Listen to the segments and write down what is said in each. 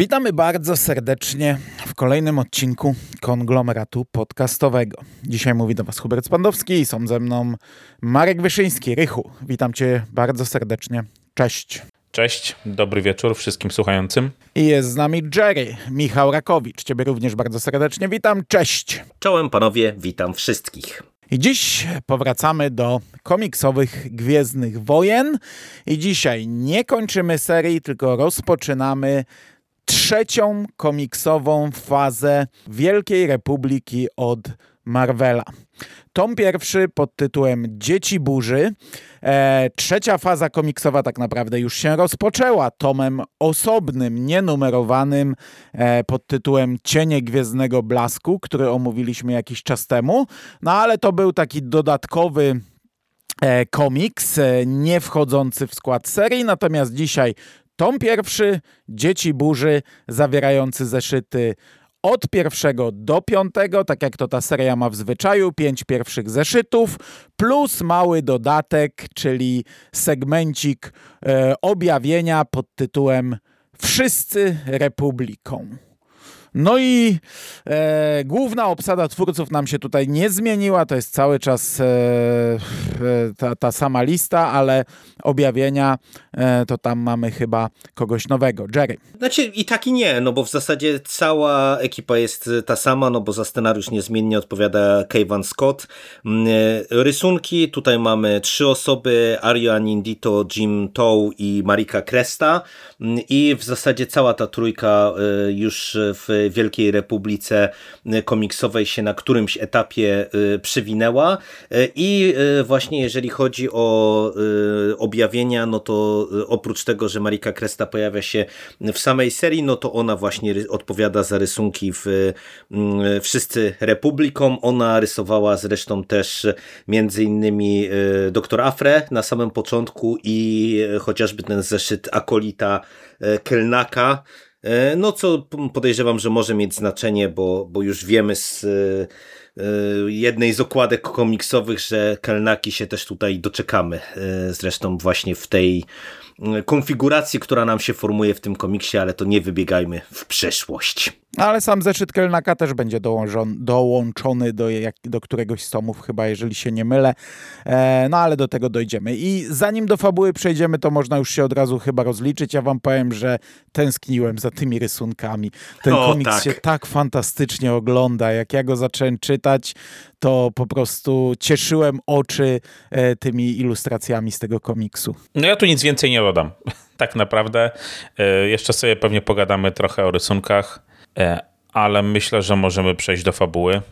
Witamy bardzo serdecznie w kolejnym odcinku konglomeratu podcastowego. Dzisiaj mówi do Was Hubert Spandowski i są ze mną Marek Wyszyński. Rychu, witam Cię bardzo serdecznie. Cześć. Cześć, dobry wieczór wszystkim słuchającym. I jest z nami Jerry, Michał Rakowicz. Ciebie również bardzo serdecznie witam. Cześć. Czołem panowie, witam wszystkich. I dziś powracamy do komiksowych Gwiezdnych Wojen. I dzisiaj nie kończymy serii, tylko rozpoczynamy trzecią komiksową fazę Wielkiej Republiki od Marvela. Tom pierwszy pod tytułem Dzieci Burzy. E, trzecia faza komiksowa tak naprawdę już się rozpoczęła tomem osobnym, nienumerowanym e, pod tytułem Cienie Gwiezdnego Blasku, który omówiliśmy jakiś czas temu. No ale to był taki dodatkowy e, komiks, e, nie wchodzący w skład serii, natomiast dzisiaj tom pierwszy, Dzieci Burzy, zawierający zeszyty od pierwszego do piątego, tak jak to ta seria ma w zwyczaju, pięć pierwszych zeszytów, plus mały dodatek, czyli segmencik e, objawienia pod tytułem Wszyscy Republiką. No i e, główna obsada twórców nam się tutaj nie zmieniła, to jest cały czas e, e, ta, ta, sama lista, ale objawienia e, to tam mamy chyba kogoś nowego. Jerry. Znaczy i tak i nie, no bo w zasadzie cała ekipa jest ta sama, no bo za scenariusz niezmiennie odpowiada Kevin Scott. Mm, e, rysunki, tutaj mamy trzy osoby, Aria Nindito, Jim Tow i Marika Cresta mm, i w zasadzie cała ta trójka e, już w Wielkiej Republice komiksowej się na którymś etapie y, przywinęła y, i y, właśnie jeżeli chodzi o objawienia, no to oprócz tego, że Marika Kresta pojawia się w samej serii, no to ona właśnie odpowiada za rysunki w Wszyscy Republikom. Ona rysowała zresztą też między innymi Doktor Afre na samym początku i chociażby ten zeszyt Akolita Kelnaka, no co podejrzewam, że może mieć znaczenie, bo, bo już wiemy z e, e, jednej z okładek komiksowych, że Kelnaki się też tutaj doczekamy. Zresztą właśnie w tej konfiguracji, która nam się formuje w tym komiksie, ale to nie wybiegajmy w przeszłość. Ale sam zeszyt Kelnaka też będzie dołączony do, jak, do któregoś z tomów, chyba jeżeli się nie mylę. E, no ale do tego dojdziemy. I zanim do fabuły przejdziemy, to można już się od razu chyba rozliczyć. Ja wam powiem, że tęskniłem za tymi rysunkami. Ten o, komiks tak. się tak fantastycznie ogląda. Jak ja go zacząłem czytać, to po prostu cieszyłem oczy e, tymi ilustracjami z tego komiksu. No ja tu nic więcej nie dodam. tak naprawdę. E, jeszcze sobie pewnie pogadamy trochę o rysunkach ale myślę, że możemy przejść do fabuły.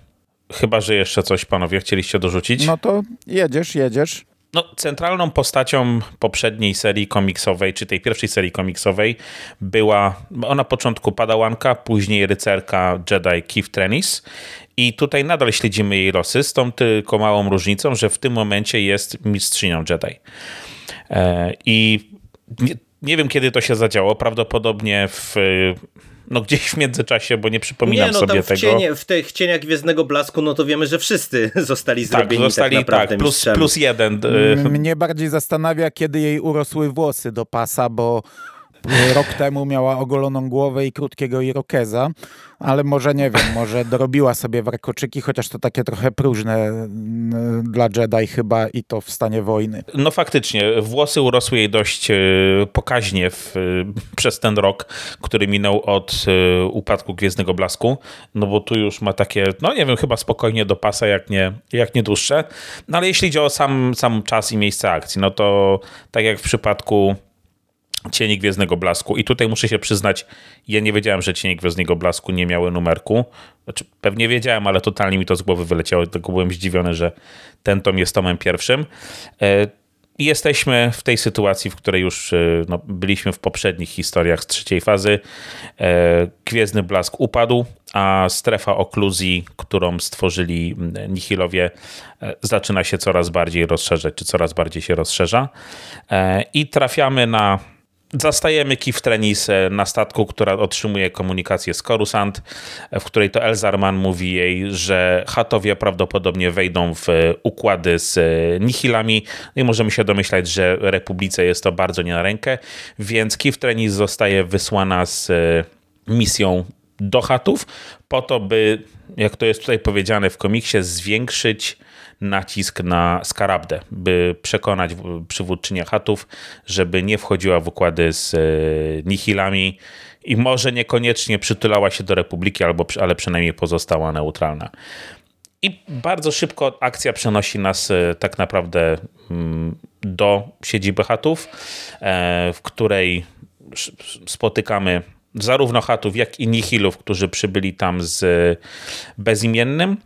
Chyba, że jeszcze coś panowie chcieliście dorzucić. No to jedziesz, jedziesz. No, centralną postacią poprzedniej serii komiksowej, czy tej pierwszej serii komiksowej, była ona na początku padałanka, później rycerka Jedi Keith Trenis. I tutaj nadal śledzimy jej losy, z tą tylko małą różnicą, że w tym momencie jest mistrzynią Jedi. E, I nie, wiem, kiedy to się zadziało. Prawdopodobnie w no gdzieś w międzyczasie, bo nie przypominam nie, no, sobie w tego. Cienie, w tych cieniach Gwiezdnego Blasku, no to wiemy, że wszyscy zostali tak, zrobieni zostali, tak naprawdę tak, plus, plus jeden. Mnie bardziej zastanawia, kiedy jej urosły włosy do pasa, bo rok temu miała ogoloną głowę i krótkiego irokeza ale może nie wiem, może dorobiła sobie warkoczyki, chociaż to takie trochę próżne mm, dla Jedi chyba i to w stanie wojny. No faktycznie, włosy urosły jej dość e, pokaźnie w, e, przez ten rok, który minął od e, upadku Gwiezdnego Blasku, no bo tu już ma takie, no nie wiem, chyba spokojnie do pasa, jak nie, jak nie dłuższe. No ale jeśli idzie o sam, sam czas i miejsce akcji, no to tak jak w przypadku Cieni Gwiezdnego Blasku. I tutaj muszę się przyznać, ja nie wiedziałem, że Cienie Gwiezdnego Blasku nie miały numerku. Znaczy, pewnie wiedziałem, ale totalnie mi to z głowy wyleciało, tylko byłem zdziwiony, że ten tom jest tomem pierwszym. E, I jesteśmy w tej sytuacji, w której już e, no, byliśmy w poprzednich historiach z trzeciej fazy. E, Gwiezdny Blask upadł, a strefa okluzji, którą stworzyli Nihilowie, zaczyna się coraz bardziej rozszerzać, czy coraz bardziej się rozszerza. I trafiamy na Zastajemy Kif Trenis e, na statku, która otrzymuje komunikację z Coruscant, w której to Elzarman mówi jej, że Hatowie prawdopodobnie wejdą w e, układy z e, Nihilami. No i możemy się domyślać, że Republice jest to bardzo nie na rękę, więc Kif Trenis zostaje wysłana z misją do chatów, po to, by, jak to jest tutaj powiedziane w komiksie, zwiększyć nacisk na Skarabdę, by przekonać przywódczynię chatów, żeby nie wchodziła w układy z e, nihilami i może niekoniecznie przytulała się do Republiki, albo, ale przynajmniej pozostała neutralna. I bardzo szybko akcja przenosi nas e, tak naprawdę mm, do siedziby chatów, e, w której spotykamy zarówno chatów, jak i nihilów, którzy przybyli tam z bezimiennym.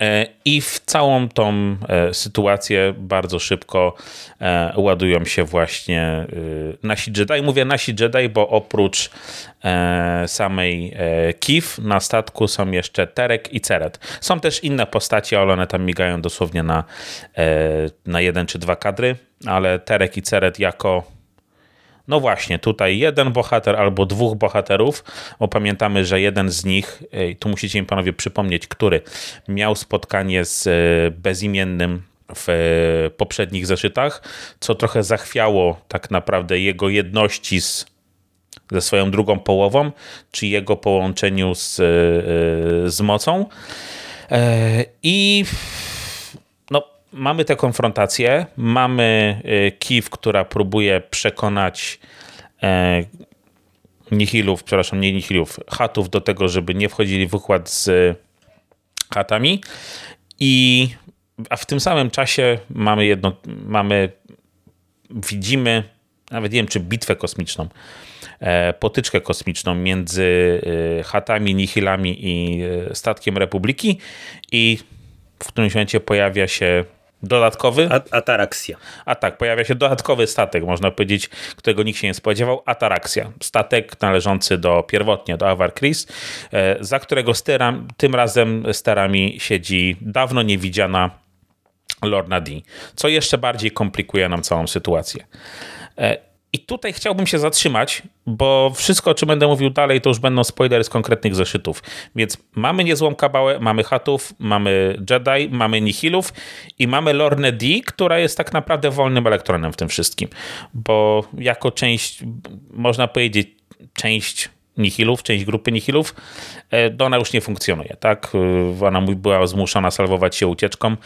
E, I w całą tą e, sytuację bardzo szybko e, ładują się właśnie nasi Jedi. Mówię nasi Jedi, bo oprócz samej Kif na statku są jeszcze Terek i Ceret. Są też inne postaci, ale one tam migają dosłownie na, na jeden czy dwa kadry, ale Terek i Ceret jako no właśnie, tutaj jeden bohater albo dwóch bohaterów, bo pamiętamy, że jeden z nich, tu musicie mi panowie przypomnieć, który miał spotkanie z e, bezimiennym w e, poprzednich zeszytach, co trochę zachwiało tak naprawdę jego jedności z, ze swoją drugą połową, czy jego połączeniu z, e, z mocą. I mamy tę konfrontację, mamy y, Kiev, która próbuje przekonać e, Nihilów, przepraszam, nie Nihilów, Hatów do tego, żeby nie wchodzili w układ z Hatami i a w tym samym czasie mamy jedno, mamy, widzimy, nawet nie wiem, czy bitwę kosmiczną, e, potyczkę kosmiczną między e, Hatami, Nihilami i statkiem Republiki i w którymś momencie pojawia się Dodatkowy? A, ataraksja. A tak, pojawia się dodatkowy statek, można powiedzieć, którego nikt się nie spodziewał. Ataraksja. Statek należący do pierwotnie do Avar Chris, e, za którego styram, tym razem sterami siedzi dawno niewidziana Lorna D, co jeszcze bardziej komplikuje nam całą sytuację. I tutaj chciałbym się zatrzymać, bo wszystko, o czym będę mówił dalej, to już będą spoilery z konkretnych zeszytów. Więc mamy niezłą kabałę, mamy Hatów, mamy Jedi, mamy Nihilów i mamy Lorne D, która jest tak naprawdę wolnym elektronem w tym wszystkim. Bo jako część, można powiedzieć, część nihilów, część grupy nihilów, e, ona już nie funkcjonuje. Tak? E, ona była zmuszona salwować się ucieczką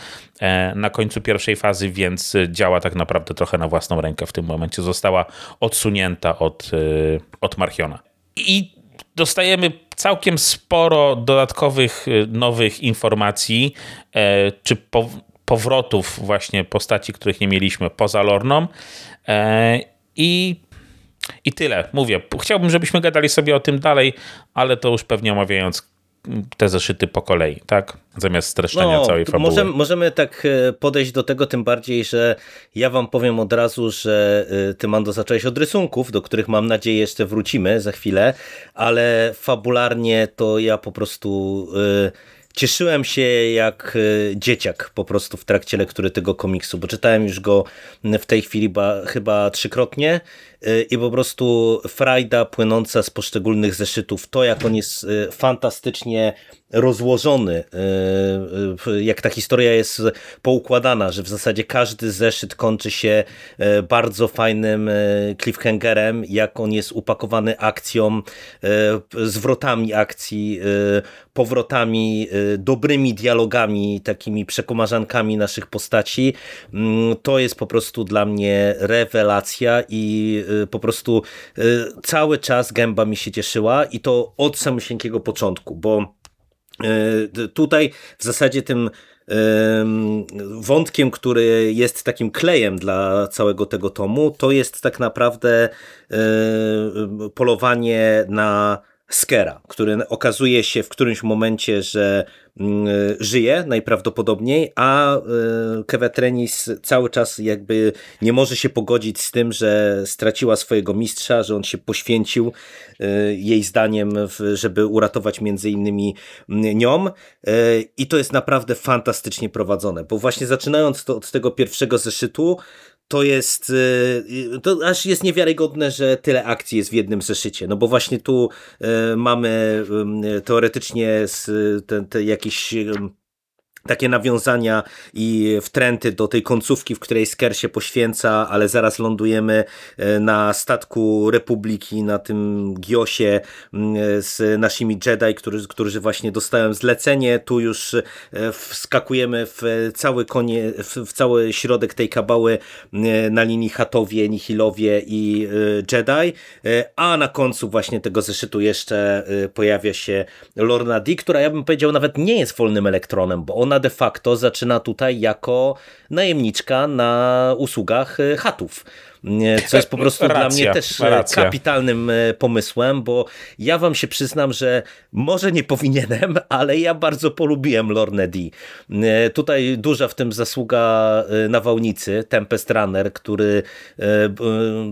e, na końcu pierwszej fazy, więc działa tak naprawdę trochę na własną rękę w tym momencie. Została odsunięta od, od Marchiona. I dostajemy całkiem sporo dodatkowych, nowych informacji, czy powrotów właśnie postaci, których nie mieliśmy poza Lorną. I i tyle. Mówię, chciałbym, żebyśmy gadali sobie o tym dalej, ale to już pewnie omawiając te zeszyty po kolei, tak? Zamiast streszczenia no, całej fabuły. Możemy, możemy tak e, podejść do tego, tym bardziej, że ja wam powiem od razu, że e, ty, Mando, zacząłeś od rysunków, do których mam nadzieję jeszcze wrócimy za chwilę, ale fabularnie to ja po prostu... Yy cieszyłem się jak e, dzieciak po prostu w trakcie lektury tego komiksu, bo czytałem już go w tej chwili ba, chyba trzykrotnie e, i po prostu frajda płynąca z poszczególnych zeszytów, to jak on jest e, fantastycznie rozłożony, jak ta historia jest poukładana, że w zasadzie każdy zeszyt kończy się bardzo fajnym cliffhangerem, jak on jest upakowany akcją, zwrotami akcji, powrotami, dobrymi dialogami, takimi przekomarzankami naszych postaci, mm, to jest po prostu dla mnie rewelacja i po prostu cały czas gęba mi się cieszyła i to od samego początku, bo E, tutaj w zasadzie tym wątkiem, który jest takim klejem dla całego tego tomu, to jest tak naprawdę e, polowanie na Skera, który okazuje się w którymś momencie, że mm, żyje najprawdopodobniej, a e, Kevetrenis cały czas jakby nie może się pogodzić z tym, że straciła swojego mistrza, że on się poświęcił e, jej zdaniem, żeby uratować między innymi mm, nią. E, i to jest naprawdę fantastycznie prowadzone, bo właśnie zaczynając to od tego pierwszego zeszytu, to jest, y, to aż jest niewiarygodne, że tyle akcji jest w jednym zeszycie, no bo właśnie tu y, mamy teoretycznie te, te jakieś takie nawiązania i wtręty do tej końcówki, w której Sker się poświęca, ale zaraz lądujemy e, na statku Republiki, na tym Giosie z naszymi Jedi, którzy, którzy właśnie dostają zlecenie. Tu już e, wskakujemy w cały konie, w cały środek tej kabały na linii Hatowie, Nihilowie i Jedi, a na końcu właśnie tego zeszytu jeszcze pojawia się Lorna D, która ja bym powiedział nawet nie jest wolnym elektronem, bo ona de facto zaczyna tutaj jako najemniczka na usługach e, chatów co jest po prostu racja, dla mnie też e, racja. kapitalnym e, pomysłem, bo ja wam się przyznam, że może nie powinienem, ale ja bardzo polubiłem Lorne D. Tutaj duża w tym zasługa nawałnicy, Tempest Runner, który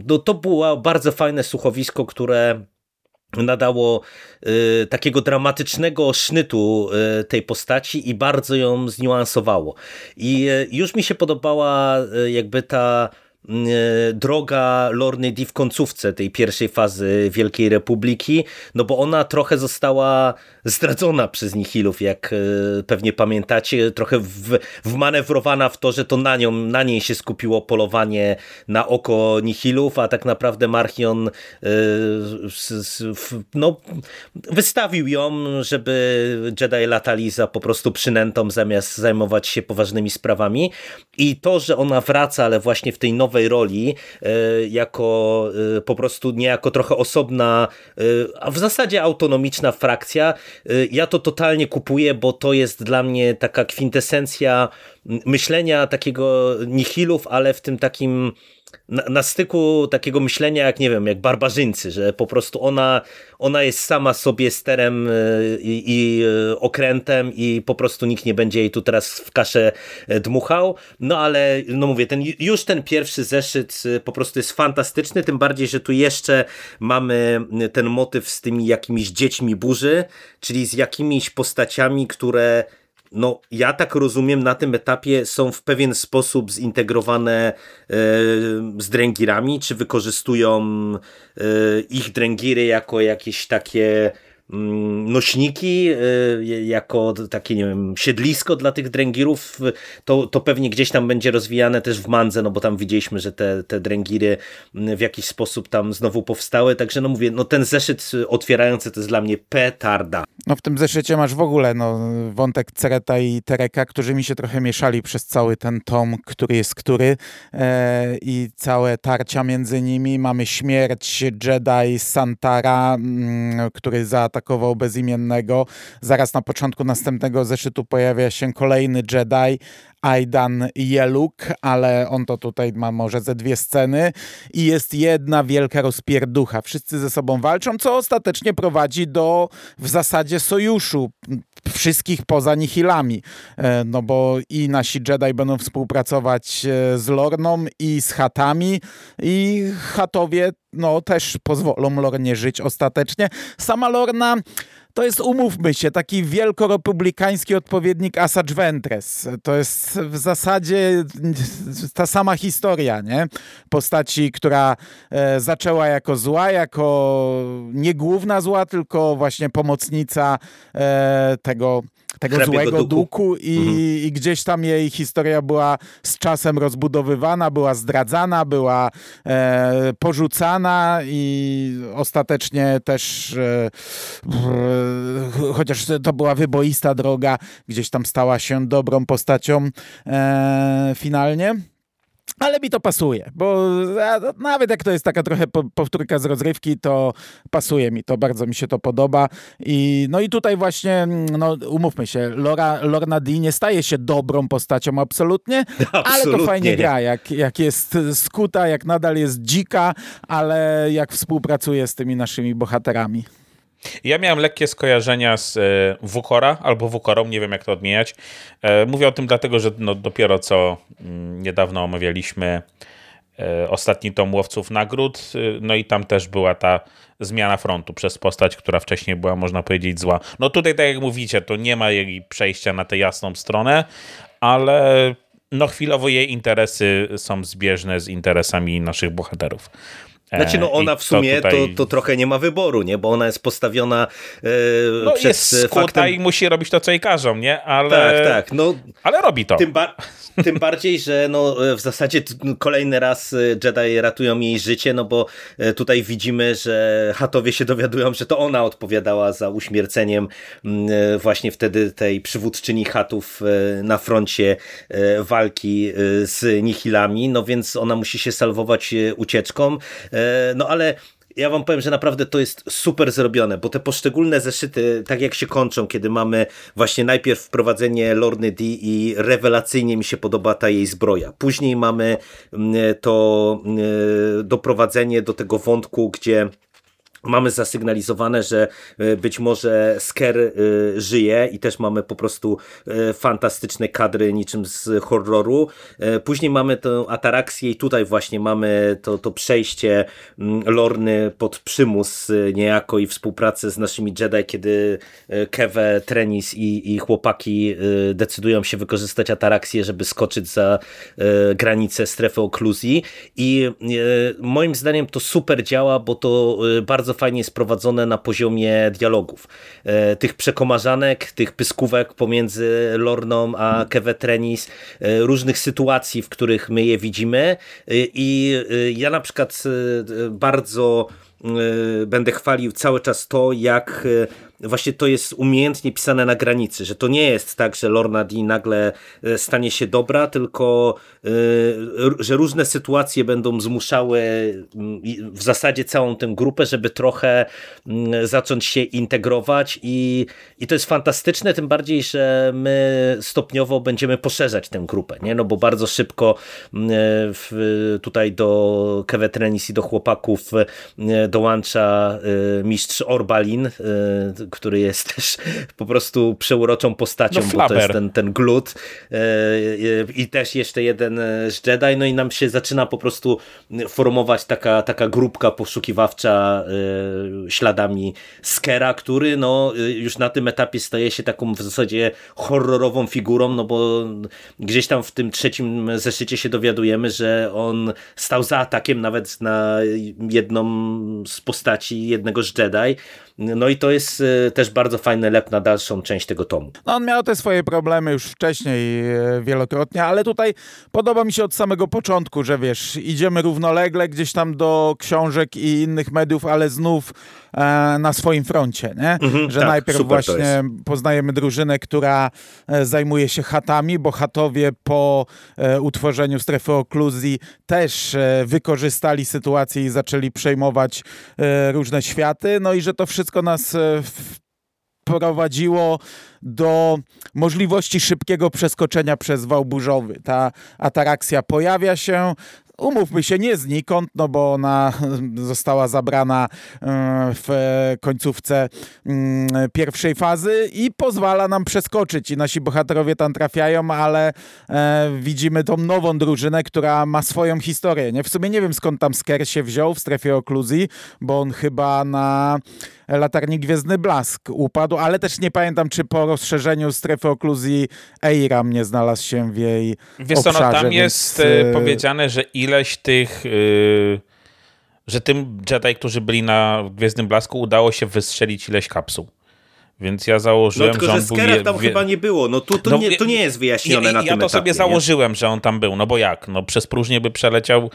no, to było bardzo fajne słuchowisko, które nadało y, takiego dramatycznego sznytu y, tej postaci i bardzo ją zniuansowało. I y, już mi się podobała y, jakby ta droga Lorny Di w końcówce tej pierwszej fazy Wielkiej Republiki, no bo ona trochę została zdradzona przez Nihilów, jak e, pewnie pamiętacie, trochę w, wmanewrowana w to, że to na, nią, na niej się skupiło polowanie na oko Nihilów, a tak naprawdę Marchion e, no, wystawił ją, żeby Jedi latali za po prostu przynętą zamiast zajmować się poważnymi sprawami. I to, że ona wraca, ale właśnie w tej nowej nowej roli, e, jako e, po prostu niejako trochę osobna, e, a w zasadzie autonomiczna frakcja. Ja to totalnie kupuję, bo to jest dla mnie taka kwintesencja myślenia takiego nihilów, ale w tym takim na, na, styku takiego myślenia jak, nie wiem, jak barbarzyńcy, że po prostu ona, ona jest sama sobie sterem e, i, i, e, okrętem i po prostu nikt nie będzie jej tu teraz w kaszę e, dmuchał, no ale no mówię, ten, już ten pierwszy zeszyt po prostu jest fantastyczny, tym bardziej, że tu jeszcze mamy ten motyw z tymi jakimiś dziećmi burzy, czyli z jakimiś postaciami, które no ja tak rozumiem, na tym etapie są w pewien sposób zintegrowane e, z dręgirami, czy wykorzystują e, ich dręgiry jako jakieś takie nośniki y, jako takie, nie wiem, siedlisko dla tych dręgirów, to, to pewnie gdzieś tam będzie rozwijane też w Mandze, no bo tam widzieliśmy, że te, te dręgiry mm, w jakiś sposób tam znowu powstały, także no mówię, no ten zeszyt otwierający to jest dla mnie petarda. No w tym zeszycie masz w ogóle no, wątek Cereta i Tereka, którzy mi się trochę mieszali przez cały ten tom, który jest który e, i całe tarcia między nimi. Mamy śmierć Jedi Santara, m, mm, który zaatakował zaatakował bezimiennego. Zaraz na początku następnego zeszytu pojawia się kolejny Jedi, Aidan Jeluk, ale on to tutaj ma może ze dwie sceny i jest jedna wielka rozpierducha. Wszyscy ze sobą walczą, co ostatecznie prowadzi do w zasadzie sojuszu wszystkich poza Nihilami, e, no bo i nasi Jedi będą współpracować e, z Lorną i z Hatami i Hatowie no też pozwolą Lornie żyć ostatecznie. Sama Lorna to jest, umówmy się, taki wielkorepublikański odpowiednik Asajj Ventres. To jest w zasadzie ta sama historia, nie? Postaci, która e, zaczęła jako zła, jako nie główna zła, tylko właśnie pomocnica e, tego tego złego duku, duku i, mhm. i, gdzieś tam jej historia była z czasem rozbudowywana, była zdradzana, była e, porzucana i ostatecznie też e, chociaż to była wyboista droga, gdzieś tam stała się dobrą postacią e, finalnie. Ale mi to pasuje, bo nawet jak to jest taka trochę powtórka z rozrywki, to pasuje mi to, bardzo mi się to podoba. I, no i tutaj właśnie, no umówmy się, Lora, Lorna D nie staje się dobrą postacią absolutnie, absolutnie ale to fajnie gra, jak, jak jest skuta, jak nadal jest dzika, ale jak współpracuje z tymi naszymi bohaterami. Ja miałem lekkie skojarzenia z e, Wukora albo Wukorą, nie wiem jak to odmieniać. E, mówię o tym dlatego, że no dopiero co mm, niedawno omawialiśmy e, ostatni tom Łowców Nagród, no i tam też była ta zmiana frontu przez postać, która wcześniej była, można powiedzieć, zła. No tutaj, tak jak mówicie, to nie ma jej przejścia na tę jasną stronę, ale no chwilowo jej interesy są zbieżne z interesami naszych bohaterów. Znaczy, no ona w sumie to, tutaj... to, to, trochę nie ma wyboru, nie? Bo ona jest postawiona e, no, przez jest faktem... i musi robić to, co jej każą, nie? Ale... Tak, tak. No, ale robi to. Tym, ba tym bardziej, że no, w zasadzie kolejny raz e, Jedi ratują jej życie, no bo e, tutaj widzimy, że Hatowie się dowiadują, że to ona odpowiadała za uśmierceniem e, właśnie wtedy tej przywódczyni Hatów na froncie walki z Nihilami, no więc ona musi się salwować ucieczką, no ale ja wam powiem, że naprawdę to jest super zrobione, bo te poszczególne zeszyty, tak jak się kończą, kiedy mamy właśnie najpierw wprowadzenie Lorny D i rewelacyjnie mi się podoba ta jej zbroja. Później mamy mm, to mm, doprowadzenie do tego wątku, gdzie Mamy zasygnalizowane, że e, być może Sker e, żyje i też mamy po prostu e, fantastyczne kadry niczym z horroru. Później mamy tę atarakcję i tutaj właśnie mamy to, to przejście mm, Lorny pod przymus niejako i współpracę z naszymi Jedi, kiedy Keve, Trenis i, i chłopaki decydują się wykorzystać atarakcję, żeby skoczyć za granicę strefy okluzji i moim zdaniem to super działa, bo to bardzo bardzo fajnie sprowadzone na poziomie dialogów. E, tych przekomarzanek, tych pyskówek pomiędzy Lorną a Kevetrenis, e, różnych sytuacji, w których my je widzimy e, i ja na przykład bardzo będę chwalił cały czas to, jak właśnie to jest umiejętnie pisane na granicy, że to nie jest tak, że Lorna D nagle e, stanie się dobra, tylko e, że różne sytuacje będą zmuszały mm, w zasadzie całą tę grupę, żeby trochę mm, zacząć się integrować i, i to jest fantastyczne, tym bardziej, że my stopniowo będziemy poszerzać tę grupę, nie? no bo bardzo szybko mm, w, tutaj do Kevetrenis i do chłopaków dołącza e, mistrz Orbalin, który jest też po prostu przeuroczą postacią, no, bo to jest ten, ten glut. E, e, i też jeszcze jeden z Jedi, no i nam się zaczyna po prostu formować taka, taka grupka poszukiwawcza e, śladami Skera, który no już na tym etapie staje się taką w zasadzie horrorową figurą, no bo gdzieś tam w tym trzecim zeszycie się dowiadujemy, że on stał za atakiem nawet na jedną z postaci jednego z Jedi, no i to jest e, też bardzo fajny lep na dalszą część tego tomu. No on miał te swoje problemy już wcześniej e, wielokrotnie, ale tutaj podoba mi się od samego początku, że wiesz, idziemy równolegle gdzieś tam do książek i innych mediów, ale znów e, na swoim froncie, nie? Mhm, że tak, najpierw właśnie poznajemy drużynę, która e, zajmuje się chatami, bo chatowie po e, utworzeniu strefy okluzji też e, wykorzystali sytuację i zaczęli przejmować różne światy, no i że to wszystko nas e, prowadziło do możliwości szybkiego przeskoczenia przez wał burzowy. Ta atarakcja pojawia się, umówmy się, nie znikąd, no bo ona została zabrana e, w końcówce mm, pierwszej fazy i pozwala nam przeskoczyć i nasi bohaterowie tam trafiają, ale e, widzimy tą nową drużynę, która ma swoją historię. Nie? W sumie nie wiem skąd tam Sker się wziął w strefie okluzji, bo on chyba na latarni Gwiezdny Blask upadł, ale też nie pamiętam, czy po rozszerzeniu strefy okluzji Eiram nie znalazł się w jej Wiesz obszarze. Co, no, tam jest więc... E, powiedziane, że ileś tych... Yy, że tym Jedi, którzy byli na Gwiezdnym Blasku udało się wystrzelić ileś kapsuł. Więc ja założyłem, no, tylko, że on że Skera był... tam wie... chyba nie było. No to, to, no, nie, to nie jest wyjaśnione ja, na tym Ja to etapie, sobie założyłem, że on tam był. No bo jak? No przez próżnię by przeleciał.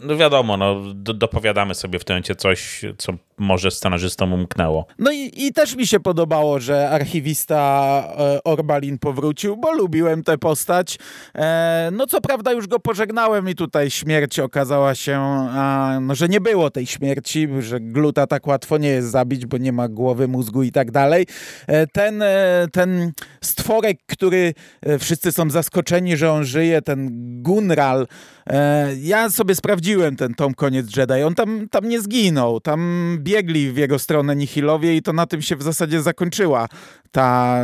No wiadomo, no do, dopowiadamy sobie w tym momencie coś, co może scenarzystom umknęło. No i, i też mi się podobało, że archiwista e, Orbalin powrócił, bo lubiłem tę postać. E, no co prawda już go pożegnałem i tutaj śmierć okazała się, a, no, że nie było tej śmierci, że gluta tak łatwo nie jest zabić, bo nie ma głowy, mózgu i tak dalej. E, ten, e, ten stworek, który e, wszyscy są zaskoczeni, że on żyje, ten Gunral, ja sobie sprawdziłem ten tom Koniec Jedi, on tam, tam nie zginął, tam biegli w jego stronę Nihilowie i to na tym się w zasadzie zakończyła ta,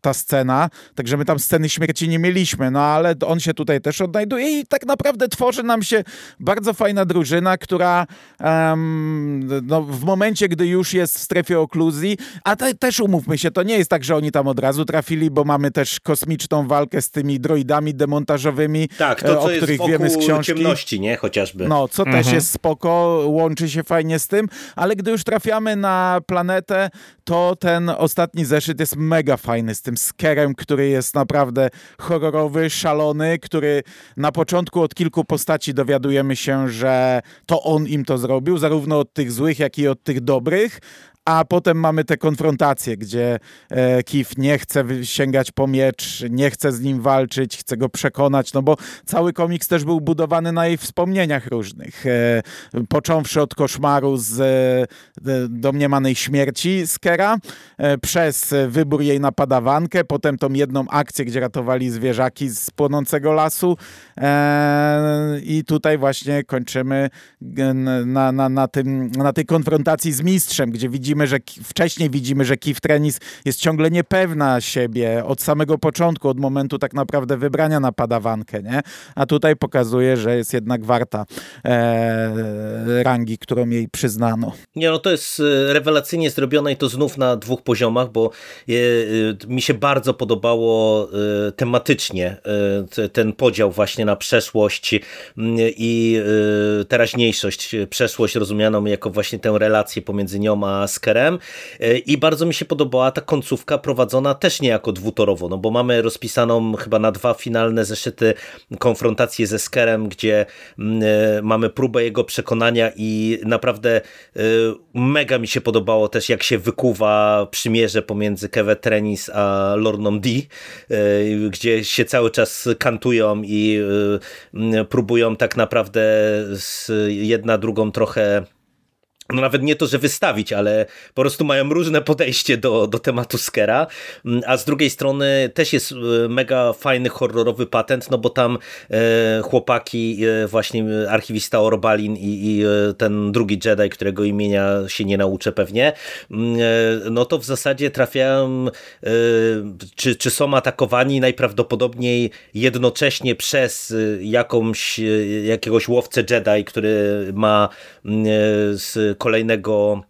ta scena, także my tam sceny śmierci nie mieliśmy, no ale on się tutaj też odnajduje i tak naprawdę tworzy nam się bardzo fajna drużyna, która um, no, w momencie, gdy już jest w strefie okluzji, a te, też umówmy się, to nie jest tak, że oni tam od razu trafili, bo mamy też kosmiczną walkę z tymi droidami demontażowymi, tak, to, e, o których wiemy z książki. ciemności, nie? Chociażby. No, co mhm. też jest spoko, łączy się fajnie z tym, ale gdy już trafiamy na planetę, to ten ostatni zeszyt jest mega fajny z tym skerem, który jest naprawdę horrorowy, szalony, który na początku od kilku postaci dowiadujemy się, że to on im to zrobił, zarówno od tych złych, jak i od tych dobrych, a potem mamy te konfrontacje, gdzie e, Kif nie chce sięgać po miecz, nie chce z nim walczyć, chce go przekonać, no bo cały komiks też był budowany na jej wspomnieniach różnych. E, począwszy od koszmaru z e, domniemanej śmierci Skera, przez wybór jej na padawankę, potem tą jedną akcję, gdzie ratowali zwierzaki z płonącego lasu i tutaj właśnie kończymy na, na, na, tym, na tej konfrontacji z mistrzem, gdzie widzimy widzimy, że wcześniej widzimy, że Kif Trenis jest ciągle niepewna siebie od samego początku, od momentu tak naprawdę wybrania na padawankę, nie? A tutaj pokazuje, że jest jednak warta e, rangi, którą jej przyznano. Nie, no to jest e, rewelacyjnie zrobione i to znów na dwóch poziomach, bo je, mi się bardzo podobało e, tematycznie e, ten podział właśnie na przeszłość i teraźniejszość. Przeszłość rozumianą jako właśnie tę relację pomiędzy nią a Skerem e, i bardzo mi się podobała ta końcówka prowadzona też niejako dwutorowo, no bo mamy rozpisaną chyba na dwa finalne zeszyty konfrontację ze Skerem, gdzie mm, e, mamy próbę jego przekonania i naprawdę e, mega mi się podobało też jak się wykuwa przymierze pomiędzy Kevin Trenis a Lorną D, gdzie się cały czas kantują i próbują tak naprawdę jedna drugą trochę no nawet nie to, że wystawić, ale po prostu mają różne podejście do, do tematu Skera, mm, a z drugiej strony też jest e, mega fajny horrorowy patent, no bo tam e, chłopaki, e, właśnie archiwista Orbalin i, i ten drugi Jedi, którego imienia się nie nauczę pewnie, mm, no to w zasadzie trafiają, czy, czy są atakowani najprawdopodobniej jednocześnie przez jakąś, jakiegoś łowcę Jedi, który ma mm, z kolejnego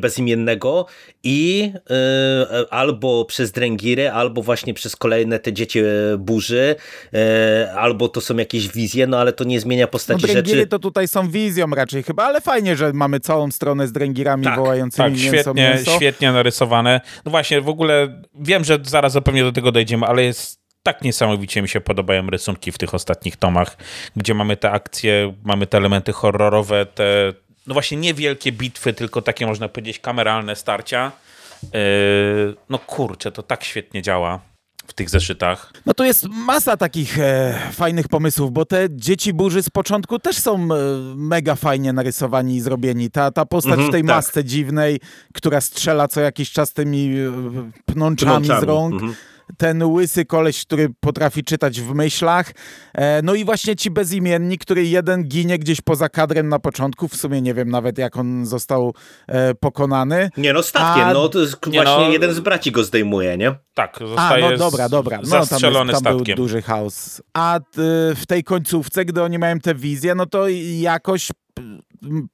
bezimiennego i y, albo przez Dręgiry, albo właśnie przez kolejne te dzieci burzy, y, albo to są jakieś wizje, no ale to nie zmienia postaci no, Dręgiry rzeczy. to tutaj są wizją raczej chyba, ale fajnie, że mamy całą stronę z Dręgirami tak, wołającymi tak, świetnie, mięso. świetnie narysowane. No właśnie, w ogóle wiem, że zaraz zapewne do tego dojdziemy, ale jest tak niesamowicie mi się podobają rysunki w tych ostatnich tomach, gdzie mamy te akcje, mamy te elementy horrorowe, te, no właśnie niewielkie bitwy, tylko takie można powiedzieć kameralne starcia. Yy, no kurczę, to tak świetnie działa w tych zeszytach. No tu jest masa takich e, fajnych pomysłów, bo te dzieci burzy z początku też są e, mega fajnie narysowani i zrobieni. Ta, ta postać mm -hmm, w tej tak. masce dziwnej, która strzela co jakiś czas tymi e, pnączami, pnączami. z rąk. Mm -hmm ten łysy koleś, który potrafi czytać w myślach. E, no i właśnie ci bezimienni, który jeden ginie gdzieś poza kadrem na początku. W sumie nie wiem nawet, jak on został e, pokonany. Nie no, statkiem. A... No, to jest właśnie no... jeden z braci go zdejmuje, nie? Tak, zostaje A, no dobra, dobra. No, tam, jest, tam był duży chaos. A w tej końcówce, gdy oni mają tę wizję, no to jakoś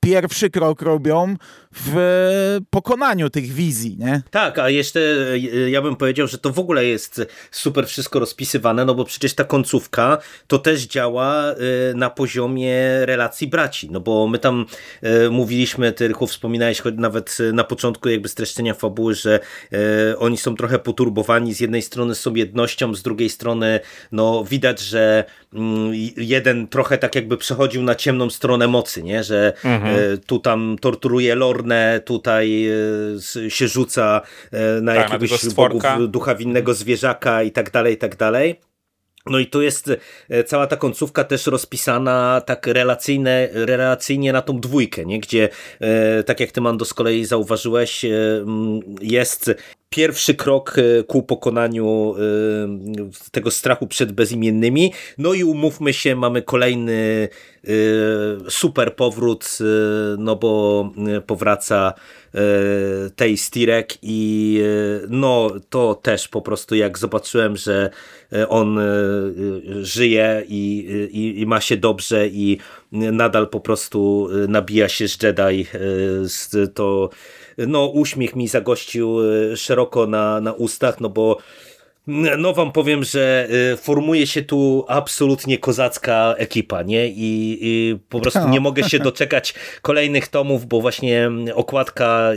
pierwszy krok robią w pokonaniu tych wizji, nie? Tak, a jeszcze e, ja bym powiedział, że to w ogóle jest super wszystko rozpisywane, no bo przecież ta końcówka to też działa e, na poziomie relacji braci, no bo my tam e, mówiliśmy, ty Rychu wspominałeś nawet na początku jakby streszczenia fabuły, że oni są trochę poturbowani, z jednej strony są jednością, z drugiej strony no widać, że mm, jeden trochę tak jakby przechodził na ciemną stronę mocy, nie? Że mhm. tu tam torturuje Lornę, tutaj e, się rzuca e, na tak, jakiegoś bogów ducha winnego zwierzaka i tak dalej, i tak dalej. No i tu jest cała ta końcówka też rozpisana tak relacyjne, relacyjnie na tą dwójkę, nie? gdzie tak jak ty Mando z kolei zauważyłeś jest pierwszy krok ku pokonaniu tego strachu przed bezimiennymi. No i umówmy się, mamy kolejny super powrót, no bo powraca tej Stirek i no to też po prostu jak zobaczyłem, że on żyje i, i, i ma się dobrze i nadal po prostu nabija się z Jedi, to no uśmiech mi zagościł szeroko na, na ustach, no bo no wam powiem, że formuje się tu absolutnie kozacka ekipa, nie? I, i po prostu nie mogę się doczekać kolejnych tomów, bo właśnie okładka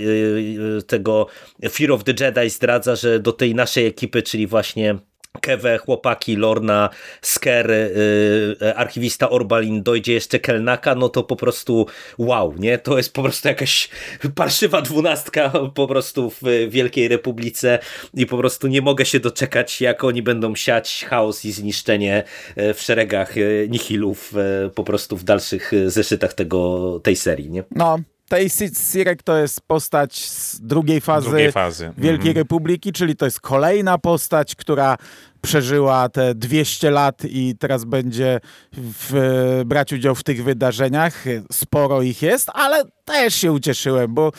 tego Fear of the Jedi zdradza, że do tej naszej ekipy, czyli właśnie Kewe, chłopaki, Lorna, Sker, yy, archiwista Orbalin, dojdzie jeszcze Kelnaka, no to po prostu wow, nie? To jest po prostu jakaś parszywa dwunastka po prostu w Wielkiej Republice i po prostu nie mogę się doczekać, jak oni będą siać chaos i zniszczenie w szeregach nihilów po prostu w dalszych zeszytach tego, tej serii, nie? No, tej Sirek to jest postać z drugiej fazy, drugiej fazy. Wielkiej -hmm. Republiki, czyli to jest kolejna postać, która przeżyła te 200 lat i teraz będzie w, brać udział w tych wydarzeniach. Sporo ich jest, ale też się ucieszyłem, bo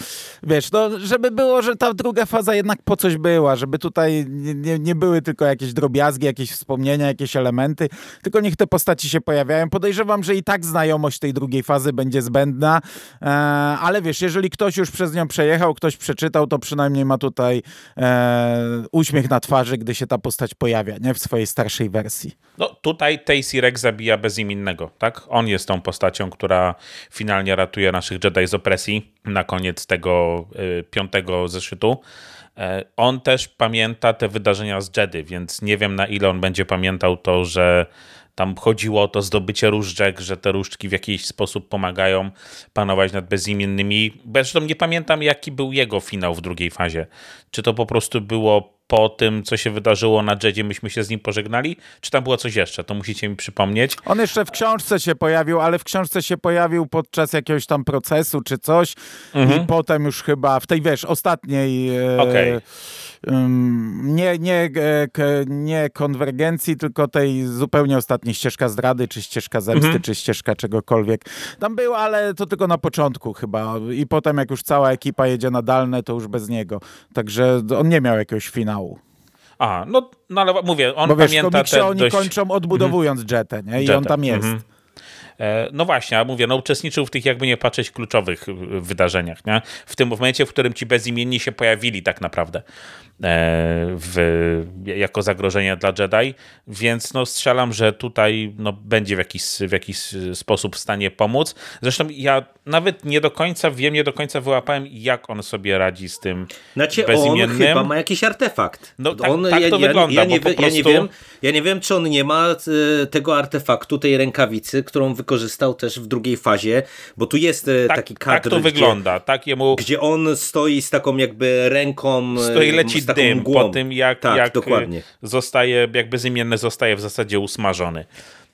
wiesz, no, żeby było, że ta druga faza jednak po coś była, żeby tutaj nie, nie, były tylko jakieś drobiazgi, jakieś wspomnienia, jakieś elementy, tylko niech te postaci się pojawiają. Podejrzewam, że i tak znajomość tej drugiej fazy będzie zbędna, e, ale wiesz, jeżeli ktoś już przez nią przejechał, ktoś przeczytał, to przynajmniej ma tutaj e, uśmiech na twarzy, gdy się ta postać pojawia, nie? W swojej starszej wersji. No tutaj Tacy Rex zabija bezimiennego, tak? On jest tą postacią, która finalnie ratuje naszych Jedi opresji na koniec tego y, piątego zeszytu. E, on też pamięta te wydarzenia z Jedi, więc nie wiem na ile on będzie pamiętał to, że tam chodziło o to zdobycie różdżek, że te różdżki w jakiś sposób pomagają panować nad bezimiennymi. Zresztą nie pamiętam, jaki był jego finał w drugiej fazie. Czy to po prostu było po tym, co się wydarzyło na Jedzie, myśmy się z nim pożegnali? Czy tam było coś jeszcze? To musicie mi przypomnieć. On jeszcze w książce się pojawił, ale w książce się pojawił podczas jakiegoś tam procesu czy coś mhm. i potem już chyba w tej, wiesz, ostatniej e, okay. Nie, nie, e, nie konwergencji, tylko tej zupełnie ostatniej ścieżka zdrady, czy ścieżka zemsty, mhm. czy ścieżka czegokolwiek. Tam był, ale to tylko na początku chyba i potem jak już cała ekipa jedzie na dalne, to już bez niego. Także on nie miał jakiegoś finału. A, no, no ale mówię, on Bo wiesz, pamięta te oni dość... kończą odbudowując mm -hmm. jetę, nie? I jetę. on tam jest. Mm -hmm. No właśnie, a mówię, no uczestniczył w tych jakby nie patrzeć kluczowych wydarzeniach, nie? W tym momencie, w którym ci bezimienni się pojawili tak naprawdę. E, w, jako zagrożenie dla Jedi, więc no strzelam, że tutaj no, będzie w jakiś, w jakiś sposób w stanie pomóc. Zresztą ja nawet nie do końca wiem, nie do końca wyłapałem, jak on sobie radzi z tym znaczy, bezimiennym. on chyba ma jakiś artefakt. No tak, on, tak to ja, wygląda, ja, nie, prostu... ja, nie wiem, ja nie wiem, czy on nie ma e, tego artefaktu, tej rękawicy, którą wykorzystał też w drugiej fazie, bo tu jest e, tak, taki kadr, Tak to gdzie, wygląda. Tak jemu... Gdzie on stoi z taką jakby ręką Stoi, leci z taką dym mgłą. po tym, jak, tak, jak dokładnie. zostaje, jak bezimienny zostaje w zasadzie usmażony.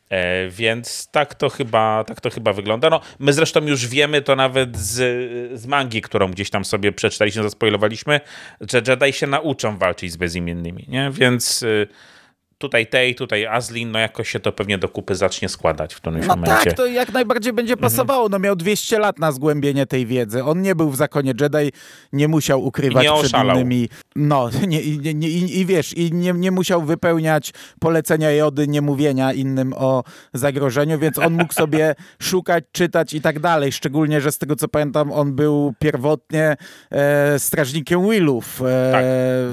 E, więc tak to, chyba, tak to chyba wygląda. No, my zresztą już wiemy to nawet z, z mangi, którą gdzieś tam sobie przeczytaliśmy, zaspoilowaliśmy, że Jedi się nauczą walczyć z bezimiennymi, nie? Więc... Y, tutaj tej, tutaj Azlin, no jakoś się to pewnie do kupy zacznie składać w którymś no momencie. tak, to jak najbardziej będzie mhm. pasowało. No miał 200 lat na zgłębienie tej wiedzy. On nie był w zakonie Jedi, nie musiał ukrywać nie przed innymi. No nie, nie, nie, i, i wiesz, i nie, nie musiał wypełniać polecenia Jody, nie mówienia innym o zagrożeniu, więc on mógł sobie szukać, czytać i tak dalej. Szczególnie, że z tego co pamiętam, on był pierwotnie e, strażnikiem Willów. E,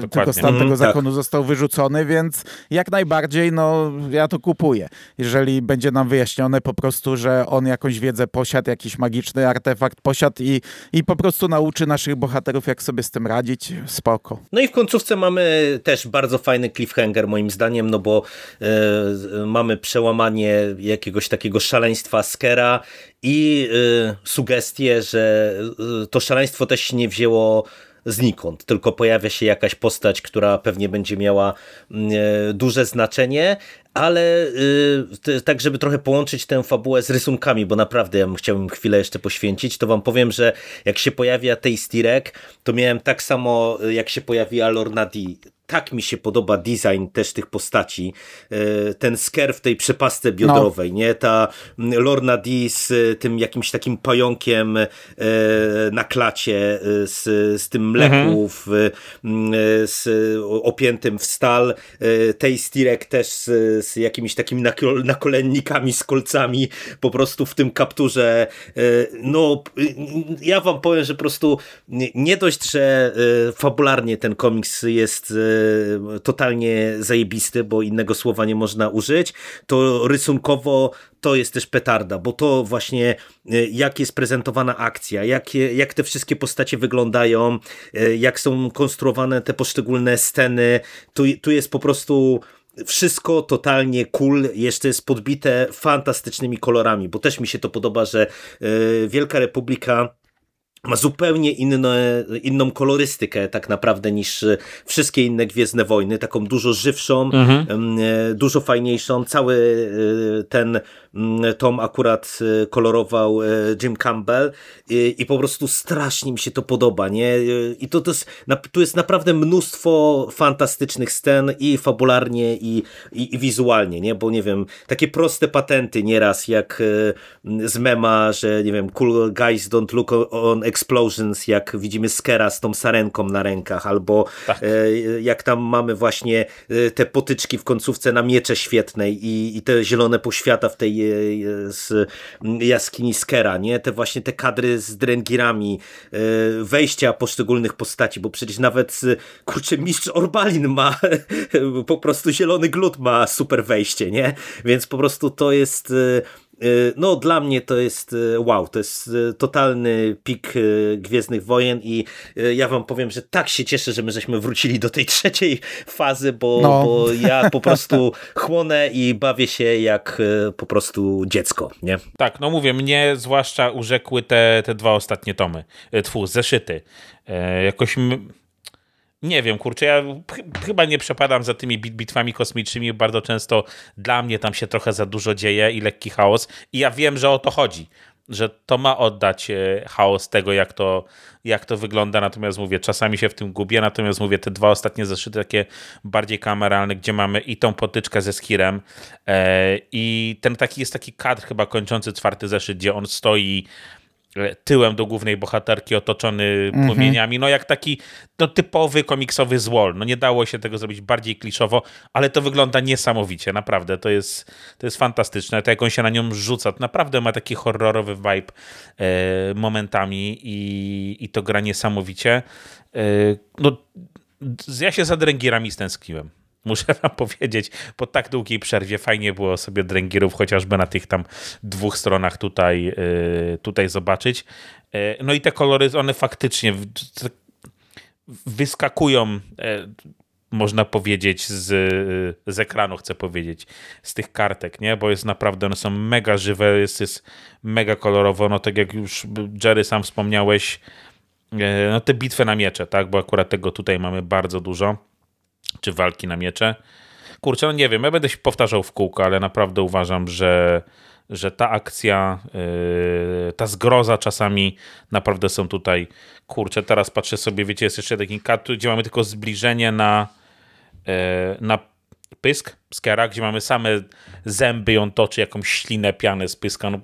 tak, tylko z tamtego mm, zakonu tak. został wyrzucony, więc jak najbardziej najbardziej, no ja to kupuję. Jeżeli będzie nam wyjaśnione po prostu, że on jakąś wiedzę posiadł, jakiś magiczny artefakt posiadł i, i po prostu nauczy naszych bohaterów, jak sobie z tym radzić, spoko. No i w końcówce mamy też bardzo fajny cliffhanger moim zdaniem, no bo e, mamy przełamanie jakiegoś takiego szaleństwa Skera i e, sugestie, że e, to szaleństwo też nie wzięło znikąd, tylko pojawia się jakaś postać, która pewnie będzie miała mm, e, duże znaczenie, ale yy, tak, żeby trochę połączyć tę fabułę z rysunkami, bo naprawdę ja bym chciał im chwilę jeszcze poświęcić, to wam powiem, że jak się pojawia Tasty to miałem tak samo, jak się pojawiła Lorna D tak mi się podoba design też tych postaci. E, ten sker w tej przepasce biodrowej, no. nie? Ta Lorna D z tym jakimś takim pająkiem e, na klacie, e, z, z tym mleku mhm. w, z opiętym w stal. Tej Stirek też z, z jakimiś takimi nakolennikami z kolcami po prostu w tym kapturze. No, ja wam powiem, że po prostu nie dość, że fabularnie ten komiks jest E, totalnie zajebisty, bo innego słowa nie można użyć, to rysunkowo to jest też petarda, bo to właśnie e, jak jest prezentowana akcja, jak, jak te wszystkie postacie wyglądają, e, jak są konstruowane te poszczególne sceny, tu, tu jest po prostu wszystko totalnie cool, jeszcze jest podbite fantastycznymi kolorami, bo też mi się to podoba, że Wielka Republika ma zupełnie inne, inną kolorystykę tak naprawdę niż e, wszystkie inne Gwiezdne Wojny, taką dużo żywszą, mhm. E, dużo fajniejszą. Cały e, ten Mm, tom akurat kolorował Jim Campbell i, i, po prostu strasznie mi się to podoba, nie? I to, to jest, tu jest naprawdę mnóstwo fantastycznych scen i fabularnie i, i, i wizualnie, nie? Bo nie wiem, takie proste patenty nieraz jak z mema, że nie wiem, cool guys don't look on explosions, jak widzimy Skera z tą sarenką na rękach, albo tak. jak tam mamy właśnie te potyczki w końcówce na miecze świetnej i, i te zielone poświata w tej z jaskini Skera, nie? Te właśnie te kadry z drengirami, e, wejścia poszczególnych postaci, bo przecież nawet kurczę, mistrz Orbalin ma po prostu zielony glut ma super wejście, nie? Więc po prostu to jest e, no dla mnie to jest y, wow, to jest y, totalny pik Gwiezdnych Wojen i ja wam powiem, że tak się cieszę, że my żeśmy wrócili do tej trzeciej fazy, bo, no. bo ja po prostu chłonę i bawię się jak po prostu dziecko, nie? Tak, no mówię, mnie zwłaszcza urzekły te, te dwa ostatnie tomy, tfu, zeszyty. E, jakoś nie wiem, kurczę, ja ch chyba nie przepadam za tymi bit bitwami kosmicznymi. Bardzo często dla mnie tam się trochę za dużo dzieje i lekki chaos. I ja wiem, że o to chodzi. Że to ma oddać e, chaos tego, jak to, jak to wygląda. Natomiast mówię, czasami się w tym gubię. Natomiast mówię, te dwa ostatnie zeszyty, takie bardziej kameralne, gdzie mamy i tą potyczkę ze Skirem, e, i ten taki jest taki kadr chyba kończący czwarty zeszyt, gdzie on stoi tyłem do głównej bohaterki otoczony mhm. płomieniami, no jak taki no, typowy komiksowy złol. No nie dało się tego zrobić bardziej kliszowo, ale to wygląda niesamowicie, naprawdę. To jest, to jest fantastyczne. To jak on się na nią rzuca, to naprawdę ma taki horrorowy vibe e, momentami i, i to gra niesamowicie. E, no, ja się za dręgierami stęskniłem. Muszę wam powiedzieć, po tak długiej przerwie fajnie było sobie dręgierów chociażby na tych tam dwóch stronach tutaj, yy, tutaj zobaczyć. Yy, no i te kolory, one faktycznie wyskakują, yy, można powiedzieć, z, z ekranu, chcę powiedzieć, z tych kartek, nie? Bo jest naprawdę, one są mega żywe, jest, jest mega kolorowo, no tak jak już Jerry sam wspomniałeś, no te bitwy na miecze, tak? Bo akurat tego tutaj mamy bardzo dużo czy walki na miecze. Kurczę, no nie wiem, ja będę się powtarzał w kółko, ale naprawdę uważam, że, że ta akcja, yy, ta zgroza czasami naprawdę są tutaj, kurczę, teraz patrzę sobie, wiecie, jest jeszcze taki kat, gdzie mamy tylko zbliżenie na, yy, na pysk skera, gdzie mamy same zęby on toczy jakąś ślinę, pianę z pyska. No,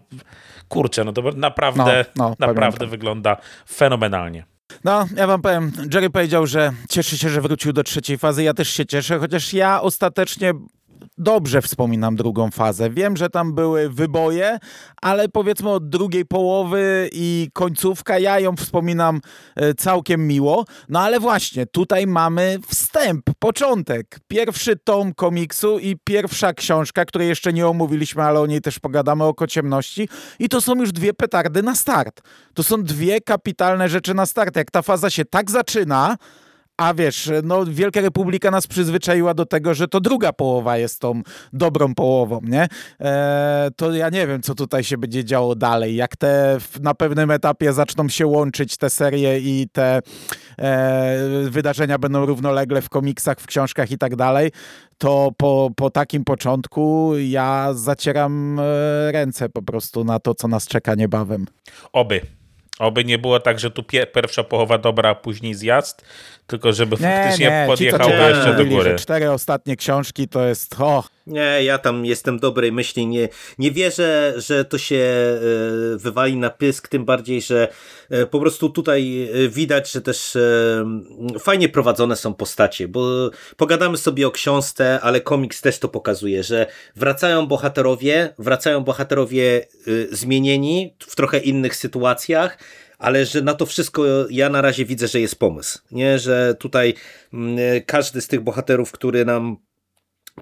kurczę, no to naprawdę, no, no, naprawdę wygląda fenomenalnie. No, ja wam powiem, Jerry powiedział, że cieszy się, że wrócił do trzeciej fazy. Ja też się cieszę, chociaż ja ostatecznie dobrze wspominam drugą fazę. Wiem, że tam były wyboje, ale powiedzmy od drugiej połowy i końcówka, ja ją wspominam e, całkiem miło. No ale właśnie, tutaj mamy wstęp, początek. Pierwszy tom komiksu i pierwsza książka, której jeszcze nie omówiliśmy, ale o niej też pogadamy, o kociemności. I to są już dwie petardy na start. To są dwie kapitalne rzeczy na start. Jak ta faza się tak zaczyna, A wiesz, no Wielka Republika nas przyzwyczaiła do tego, że to druga połowa jest tą dobrą połową, nie? E, to ja nie wiem, co tutaj się będzie działo dalej. Jak te na pewnym etapie zaczną się łączyć te serie i te e, wydarzenia będą równolegle w komiksach, w książkach i tak dalej, to po, po takim początku ja zacieram e, ręce po prostu na to, co nas czeka niebawem. Oby. Oby nie było tak, że tu pierwsza połowa dobra, a później zjazd, tylko żeby nie, faktycznie nie. podjechał jeszcze do góry. Cztery ostatnie książki to jest... Oh. Nie, ja tam jestem dobrej myśli. Nie, nie wierzę, że to się e, wywali na pysk, tym bardziej, że e, po prostu tutaj e, widać, że też fajnie prowadzone są postacie, bo pogadamy sobie o książce, ale komiks też to pokazuje, że wracają bohaterowie, wracają bohaterowie zmienieni w trochę innych sytuacjach, ale że na to wszystko ja na razie widzę, że jest pomysł. Nie, że tutaj mm, każdy z tych bohaterów, który nam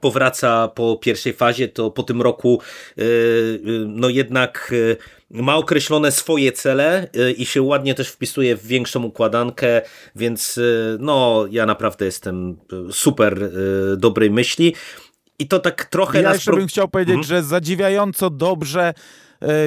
powraca po pierwszej fazie, to po tym roku y, y, no jednak y, ma określone swoje cele i się ładnie też wpisuje w większą układankę, więc no ja naprawdę jestem super dobrej myśli. I to tak trochę... Ja jeszcze bym chciał powiedzieć, hmm? że zadziwiająco dobrze E,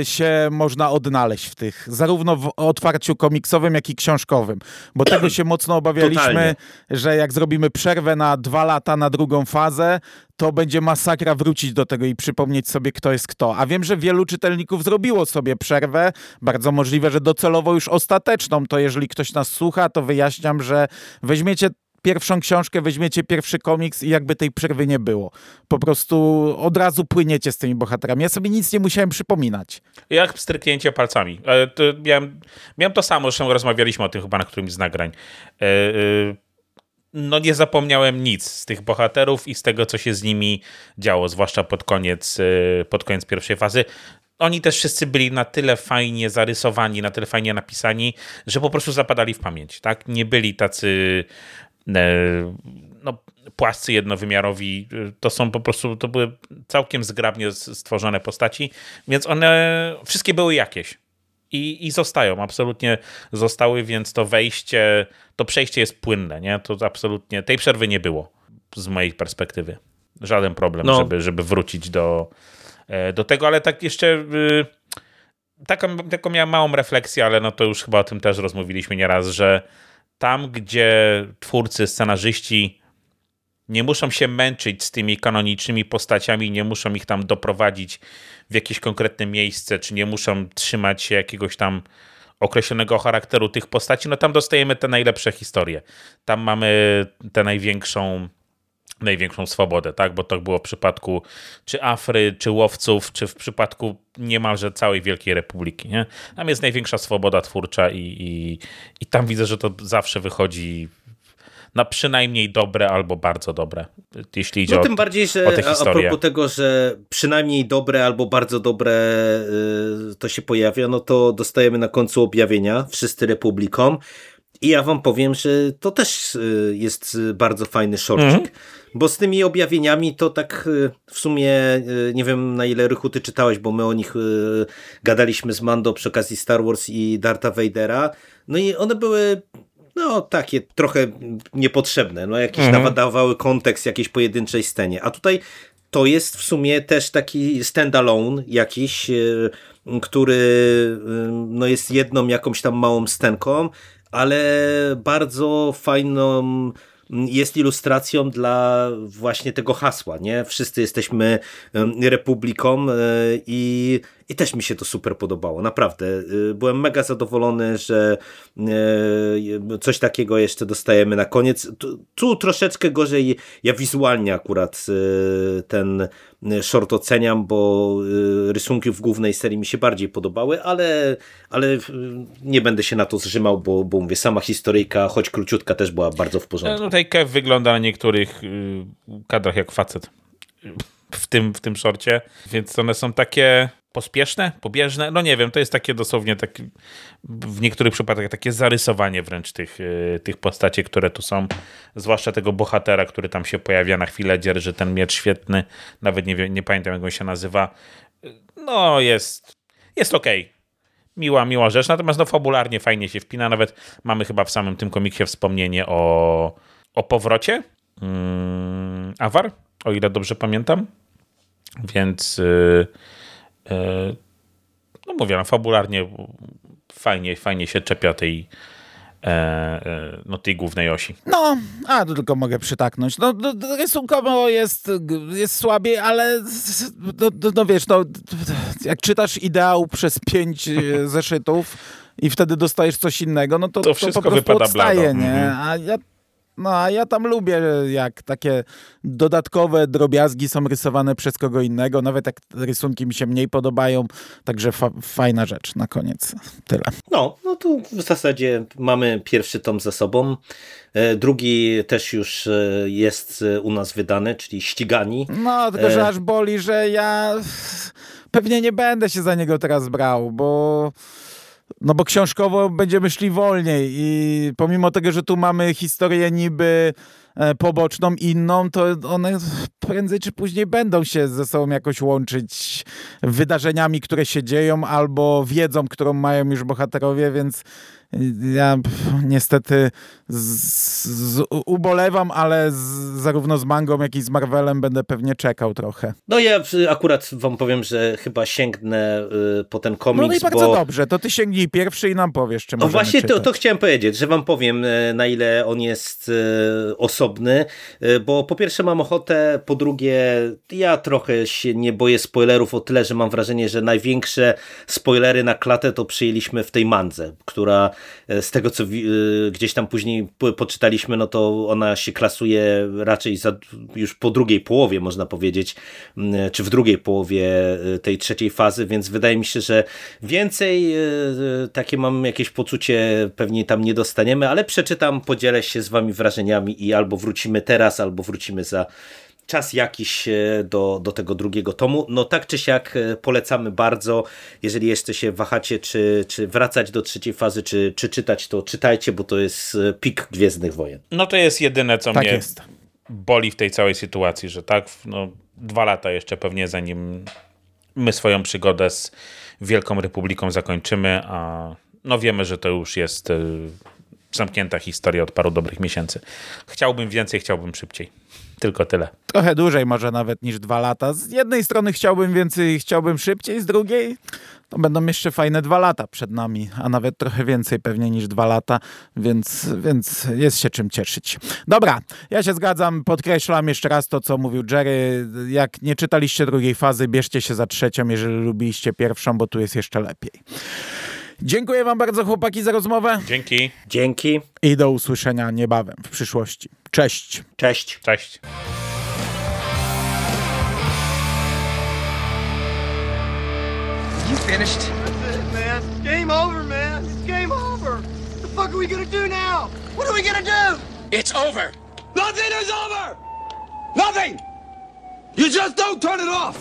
się można odnaleźć w tych, zarówno w otwarciu komiksowym, jak i książkowym. Bo tego się mocno obawialiśmy, Totalnie. że jak zrobimy przerwę na dwa lata na drugą fazę, to będzie masakra wrócić do tego i przypomnieć sobie, kto jest kto. A wiem, że wielu czytelników zrobiło sobie przerwę, bardzo możliwe, że docelowo już ostateczną. To jeżeli ktoś nas słucha, to wyjaśniam, że weźmiecie pierwszą książkę, weźmiecie pierwszy komiks i jakby tej przerwy nie było. Po prostu od razu płyniecie z tymi bohaterami. Ja sobie nic nie musiałem przypominać. Jak stryknięcie palcami. E, to miałem, miałem to samo, zresztą rozmawialiśmy o tym chyba na którymś z nagrań. E, e, no nie zapomniałem nic z tych bohaterów i z tego, co się z nimi działo, zwłaszcza pod koniec, pod koniec pierwszej fazy oni też wszyscy byli na tyle fajnie zarysowani, na tyle fajnie napisani, że po prostu zapadali w pamięć. Tak? Nie byli tacy no, płascy jednowymiarowi, to są po prostu, to były całkiem zgrabnie stworzone postaci, więc one wszystkie były jakieś. I, I zostają, absolutnie zostały, więc to wejście, to przejście jest płynne, nie? To absolutnie, tej przerwy nie było z mojej perspektywy. Żaden problem, no. żeby, żeby wrócić do, e, do tego, ale tak jeszcze y, taką, taką miałem małą refleksję, ale no to już chyba o tym też rozmówiliśmy nieraz, że tam, gdzie twórcy, scenarzyści nie muszą się męczyć z tymi kanonicznymi postaciami, nie muszą ich tam doprowadzić w jakieś konkretne miejsce, czy nie muszą trzymać się jakiegoś tam określonego charakteru tych postaci, no tam dostajemy te najlepsze historie. Tam mamy tę największą największą swobodę, tak? Bo to było w przypadku czy Afry, czy łowców, czy w przypadku niemalże całej Wielkiej Republiki, nie? Tam jest największa swoboda twórcza i, i, i tam widzę, że to zawsze wychodzi na przynajmniej dobre albo bardzo dobre, jeśli idzie no, o, tym bardziej, że o. A propos tego, że przynajmniej dobre albo bardzo dobre y, to się pojawia, no to dostajemy na końcu objawienia wszyscy Republikom i ja wam powiem, że to też y, jest bardzo fajny shortcik. Mm -hmm. Bo z tymi objawieniami to tak y, w sumie y, nie wiem na ile Rychu ty czytałeś, bo my o nich y, gadaliśmy z Mando przy okazji Star Wars i Darta Vadera. No i one były no takie trochę niepotrzebne, no jakieś mhm. nadawały kontekst jakiejś pojedynczej scenie. A tutaj to jest w sumie też taki standalone jakiś, który no jest jedną jakąś tam małą scenką, ale bardzo fajną jest ilustracją dla właśnie tego hasła, nie? Wszyscy jesteśmy republiką e, i, i też mi się to super podobało, naprawdę. E, byłem mega zadowolony, że e, coś takiego jeszcze dostajemy na koniec. Tu, troszeczkę gorzej ja wizualnie akurat ten short oceniam, bo rysunki w głównej serii mi się bardziej podobały, ale, ale nie będę się na to zrzymał, bo, bo mówię, sama historyjka, choć króciutka też była bardzo w porządku. No tutaj Kev wygląda na niektórych kadrach jak facet w tym, w tym szorcie, więc one są takie pospieszne, pobieżne, no nie wiem, to jest takie dosłownie tak, w niektórych przypadkach takie zarysowanie wręcz tych, tych postaci, które tu są, zwłaszcza tego bohatera, który tam się pojawia na chwilę, dzierży ten miecz świetny, nawet nie, nie pamiętam jak on się nazywa, no jest, jest okej. Okay miła, miła rzecz, natomiast no fabularnie fajnie się wpina, nawet mamy chyba w samym tym komiksie wspomnienie o, o powrocie. Mm, Awar, o ile dobrze pamiętam, więc yy, no mówię, no fabularnie fajnie, fajnie się czepia tej e, e, no, tej głównej osi. No, a to tylko mogę przytaknąć. No, no, no rysunkowo jest, jest słabiej, ale no, no, no wiesz, no, jak czytasz ideał przez pięć e, zeszytów i wtedy dostajesz coś innego, no to, to, to wszystko po prostu wypada odstaje, blado. nie? Mhm. A ja no a ja tam lubię, jak takie dodatkowe drobiazgi są rysowane przez kogo innego, nawet jak rysunki mi się mniej podobają, także fa fajna rzecz na koniec. Tyle. No, no to w zasadzie mamy pierwszy tom za sobą. E, Drugi też już e, jest e, u nas wydany, czyli Ścigani. No, tylko że aż boli, że ja pewnie nie będę się za niego teraz brał, bo no bo książkowo będziemy szli wolniej i pomimo tego, że tu mamy historię niby poboczną, inną, to one prędzej czy później będą się ze sobą jakoś łączyć wydarzeniami, które się dzieją albo wiedzą, którą mają już bohaterowie, więc ja pff, niestety z, z, ubolewam, ale z, zarówno z mangą, jak i z Marvelem będę pewnie czekał trochę. No ja y, akurat wam powiem, że chyba sięgnę y, po ten komiks, No, no i bardzo bo... dobrze, to ty sięgnij pierwszy i nam powiesz, czy No możemy właśnie to, to chciałem powiedzieć, że wam powiem e, na ile on jest e, osobny, e, bo po pierwsze mam ochotę, po drugie ja trochę się nie boję spoilerów o tyle, że mam wrażenie, że największe spoilery na klatę to przyjęliśmy w tej mandze, która e, z tego co e, gdzieś tam później po- poczytaliśmy, no to ona się klasuje raczej za, już po drugiej połowie można powiedzieć, czy w drugiej połowie tej trzeciej fazy, więc wydaje mi się, że więcej takie mam jakieś poczucie pewnie tam nie dostaniemy, ale przeczytam, podzielę się z wami wrażeniami i albo wrócimy teraz, albo wrócimy za czas jakiś e, do, do tego drugiego tomu. No tak czy siak e, polecamy bardzo. Jeżeli jeszcze się wahacie, czy, czy wracać do trzeciej fazy, czy, czy czytać, to czytajcie, bo to jest e, pik Gwiezdnych Wojen. No to jest jedyne, co Tak mnie jest. boli w tej całej sytuacji, że tak, no, dwa lata jeszcze pewnie zanim my swoją przygodę z Wielką Republiką zakończymy, a no wiemy, że to już jest y, zamknięta historia od paru dobrych miesięcy. Chciałbym więcej, chciałbym szybciej. Tylko tyle. Trochę dłużej może nawet niż dwa lata. Z jednej strony chciałbym więcej, chciałbym szybciej, z drugiej to będą jeszcze fajne dwa lata przed nami, a nawet trochę więcej pewnie niż dwa lata, więc, więc jest się czym cieszyć. Dobra, ja się zgadzam, podkreślam jeszcze raz to, co mówił Jerry. Jak nie czytaliście drugiej fazy, bierzcie się za trzecią, jeżeli lubiliście pierwszą, bo tu jest jeszcze lepiej. Dziękuję wam bardzo chłopaki za rozmowę Dzięki. Dzięki, i do usłyszenia niebawem w przyszłości. Cześć! cześć. Cześć. You finished? That's it, man. Game over, man. It's game over. What the fuck are we gonna do now? What are we gonna do? It's over. Nothing is over! Nothing! You just don't turn it off!